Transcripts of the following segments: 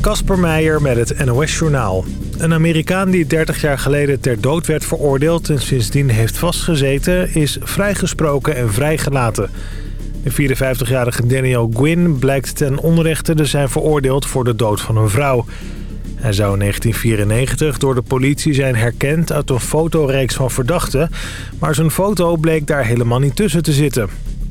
Kasper Meijer met het NOS-journaal. Een Amerikaan die 30 jaar geleden ter dood werd veroordeeld... en sindsdien heeft vastgezeten, is vrijgesproken en vrijgelaten. De 54-jarige Daniel Gwynn blijkt ten onrechte te zijn veroordeeld... voor de dood van een vrouw. Hij zou in 1994 door de politie zijn herkend uit een fotoreeks van verdachten... maar zijn foto bleek daar helemaal niet tussen te zitten.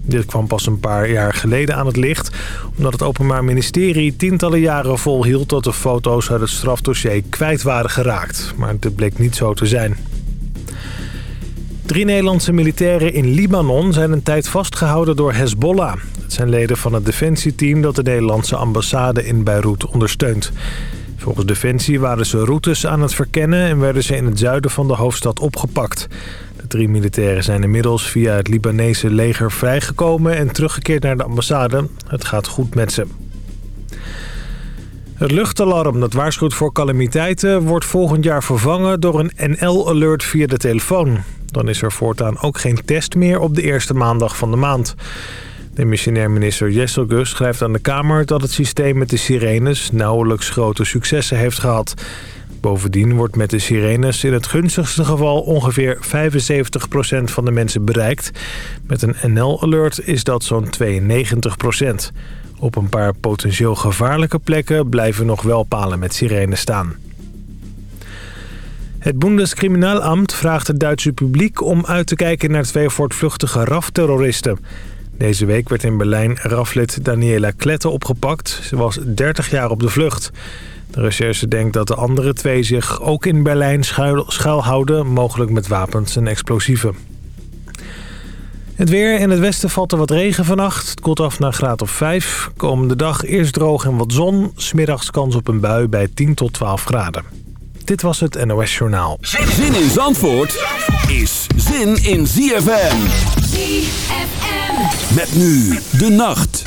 Dit kwam pas een paar jaar geleden aan het licht... omdat het Openbaar Ministerie tientallen jaren volhield... dat de foto's uit het strafdossier kwijt waren geraakt. Maar dit bleek niet zo te zijn. Drie Nederlandse militairen in Libanon zijn een tijd vastgehouden door Hezbollah. Het zijn leden van het defensieteam dat de Nederlandse ambassade in Beirut ondersteunt. Volgens Defensie waren ze routes aan het verkennen en werden ze in het zuiden van de hoofdstad opgepakt. De drie militairen zijn inmiddels via het Libanese leger vrijgekomen en teruggekeerd naar de ambassade. Het gaat goed met ze. Het luchtalarm dat waarschuwt voor calamiteiten wordt volgend jaar vervangen door een NL-alert via de telefoon. Dan is er voortaan ook geen test meer op de eerste maandag van de maand. De missionair minister Jesselgus schrijft aan de Kamer dat het systeem met de sirenes nauwelijks grote successen heeft gehad. Bovendien wordt met de sirenes in het gunstigste geval ongeveer 75% van de mensen bereikt. Met een NL-alert is dat zo'n 92%. Op een paar potentieel gevaarlijke plekken blijven nog wel palen met sirenes staan. Het Bundeskriminalamt vraagt het Duitse publiek om uit te kijken naar twee voortvluchtige RAF-terroristen. Deze week werd in Berlijn raflid Daniela Klette opgepakt. Ze was 30 jaar op de vlucht. De recherche denkt dat de andere twee zich ook in Berlijn schuil, schuilhouden... mogelijk met wapens en explosieven. Het weer. In het westen valt er wat regen vannacht. Het koelt af naar graad of 5. Komende dag eerst droog en wat zon. Smiddags kans op een bui bij 10 tot 12 graden. Dit was het NOS Journaal. Zin in Zandvoort is zin in ZFM. ZFM. Met nu de nacht.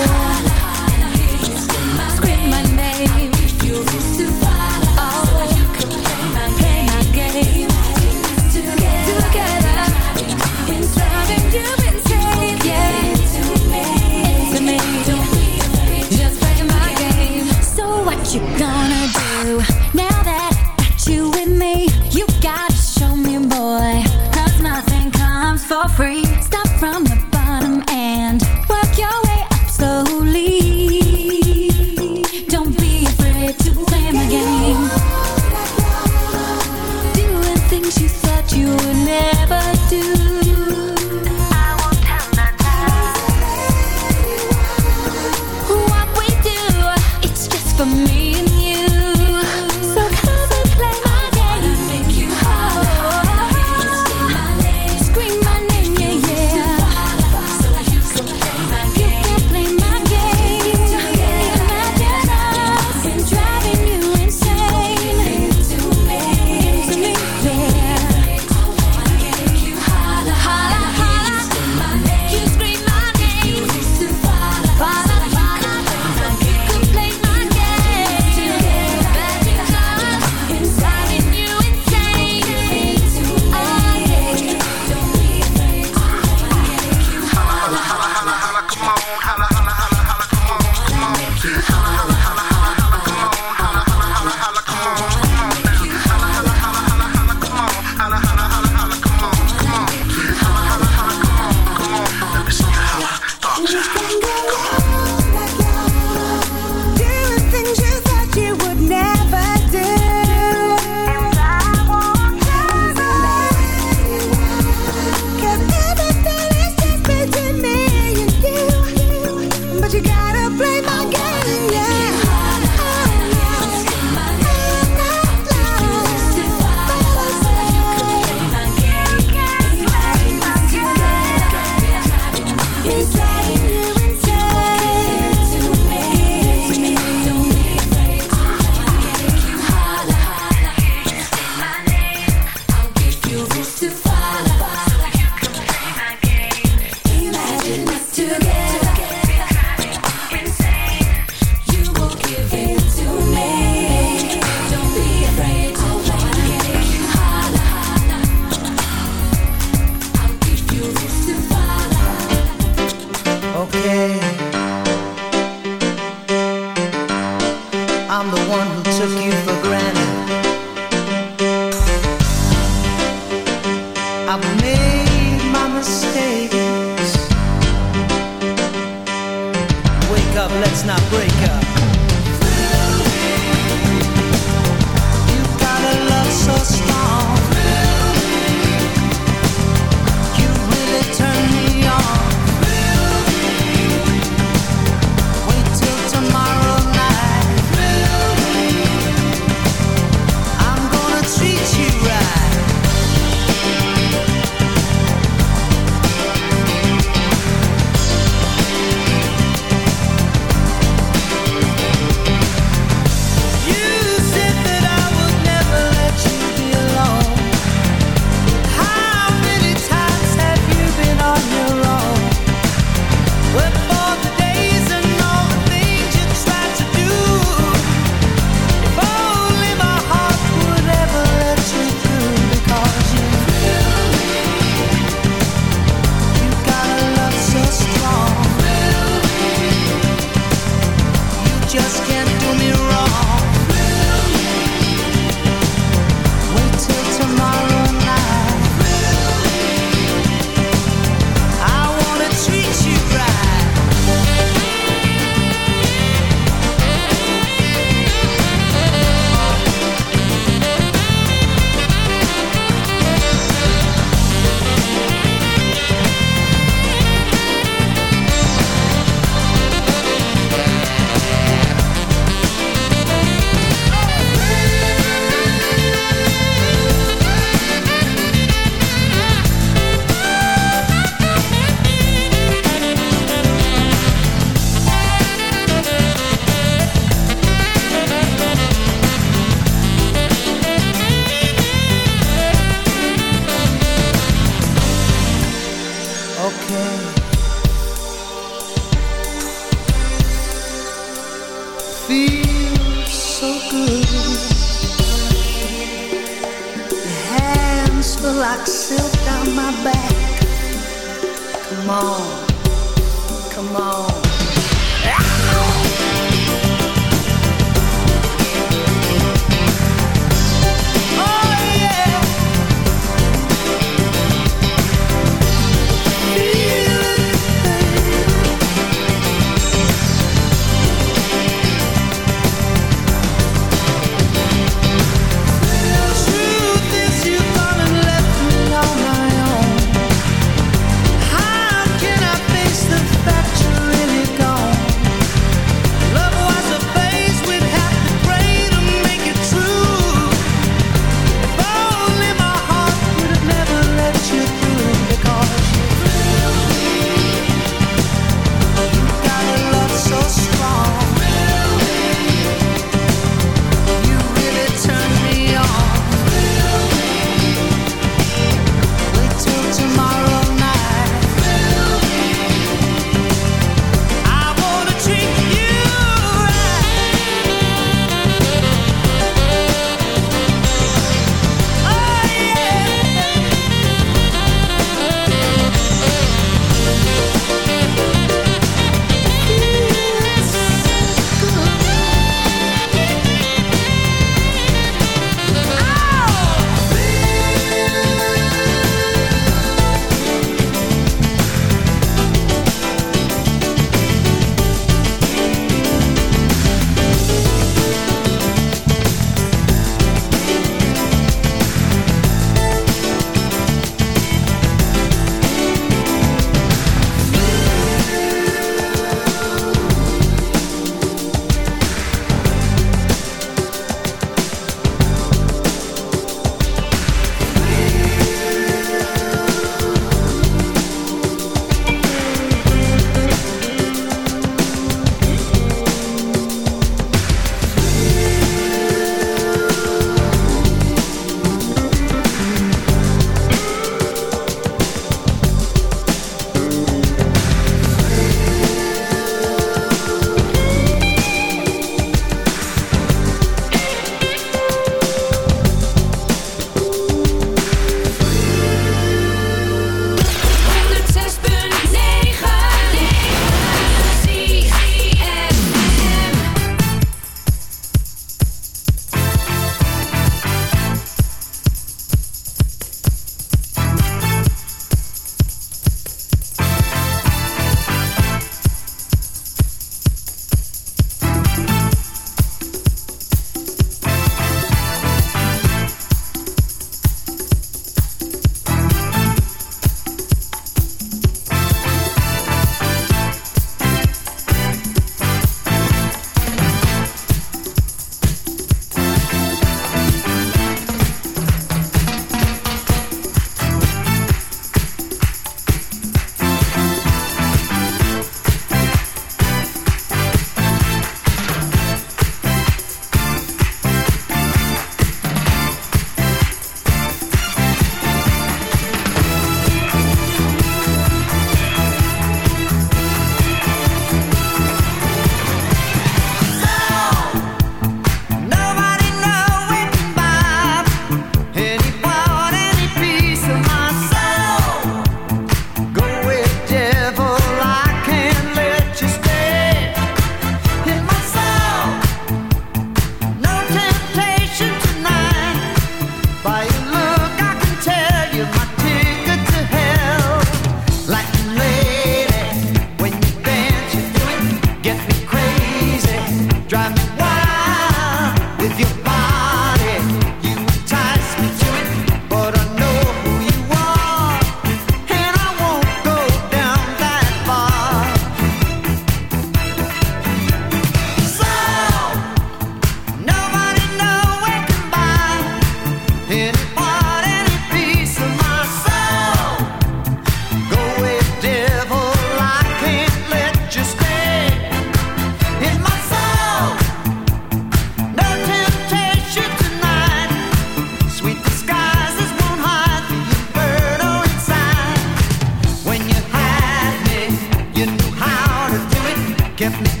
get me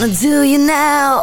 wanna do you now.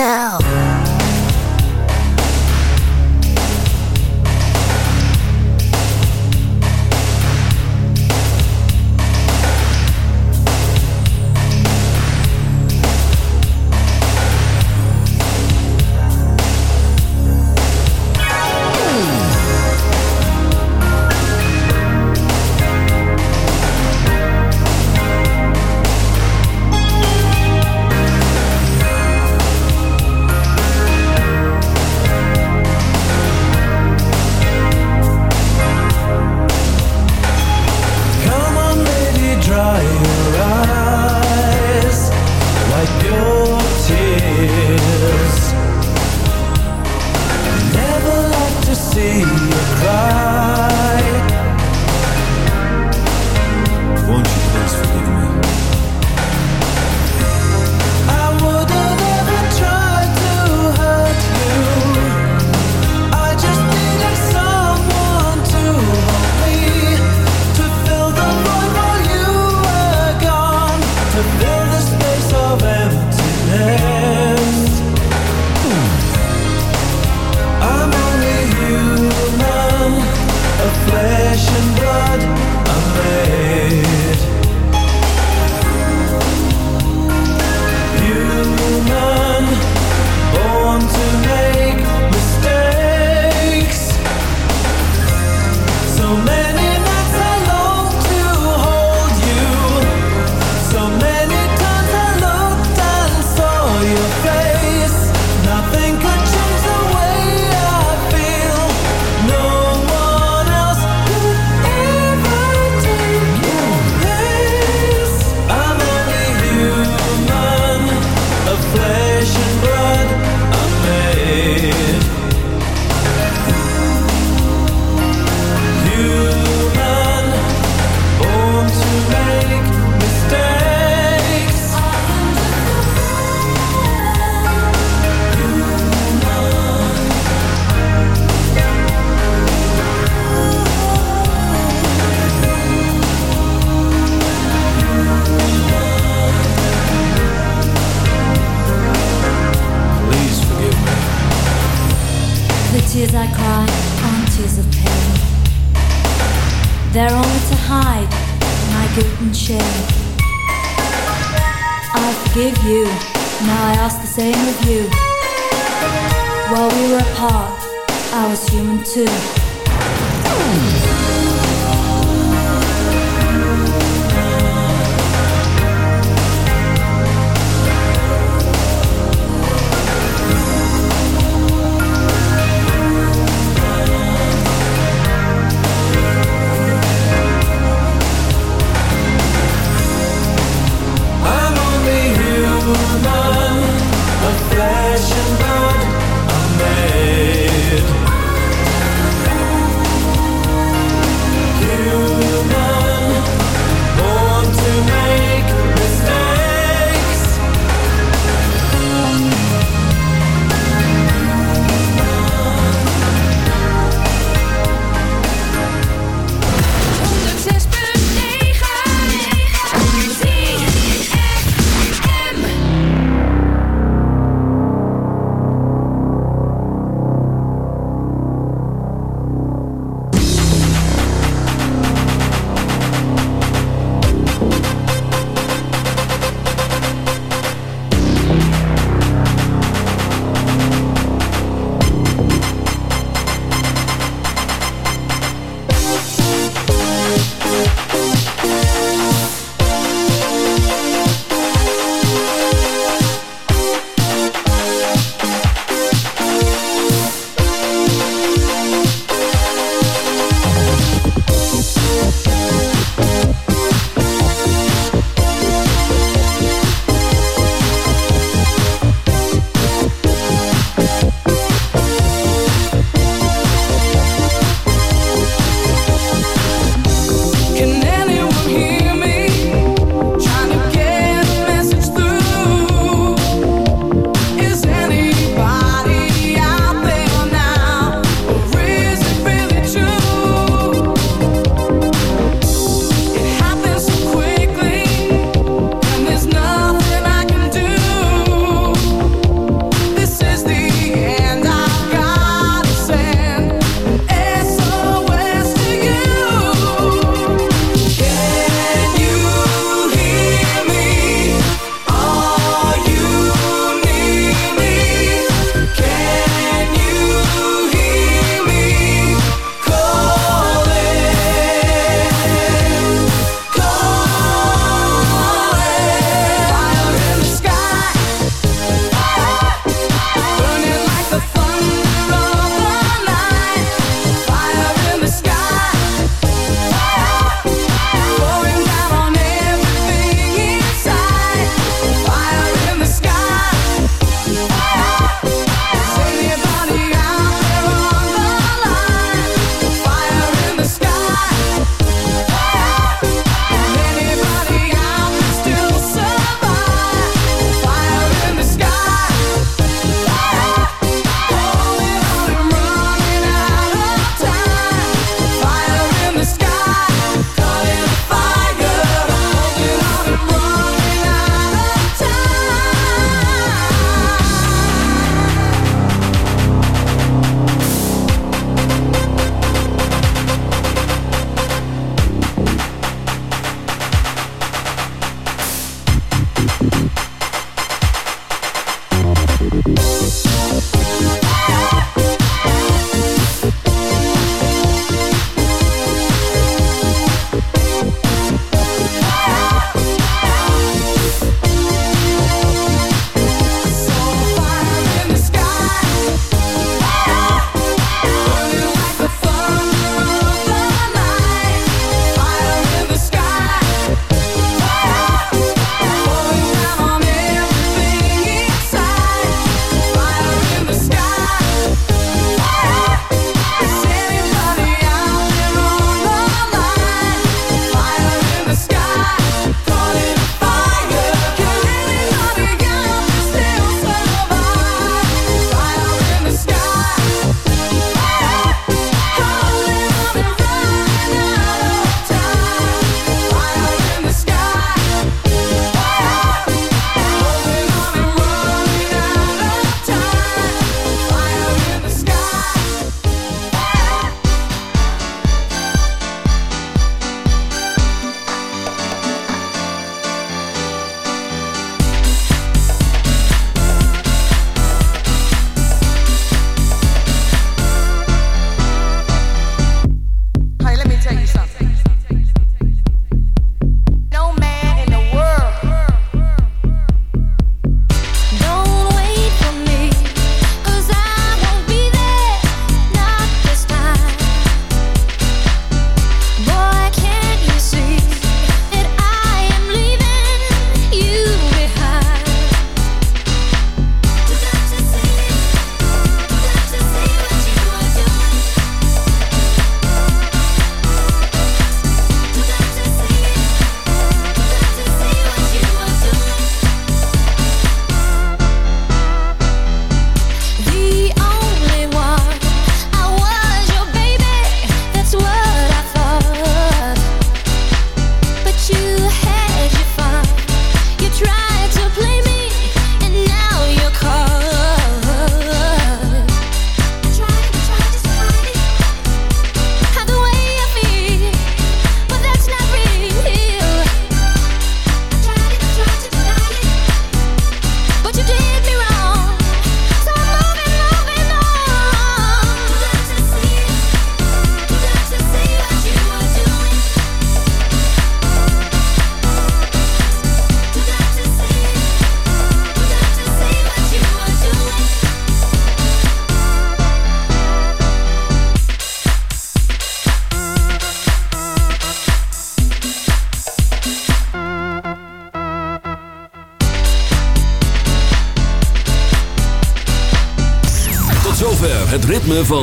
Do too.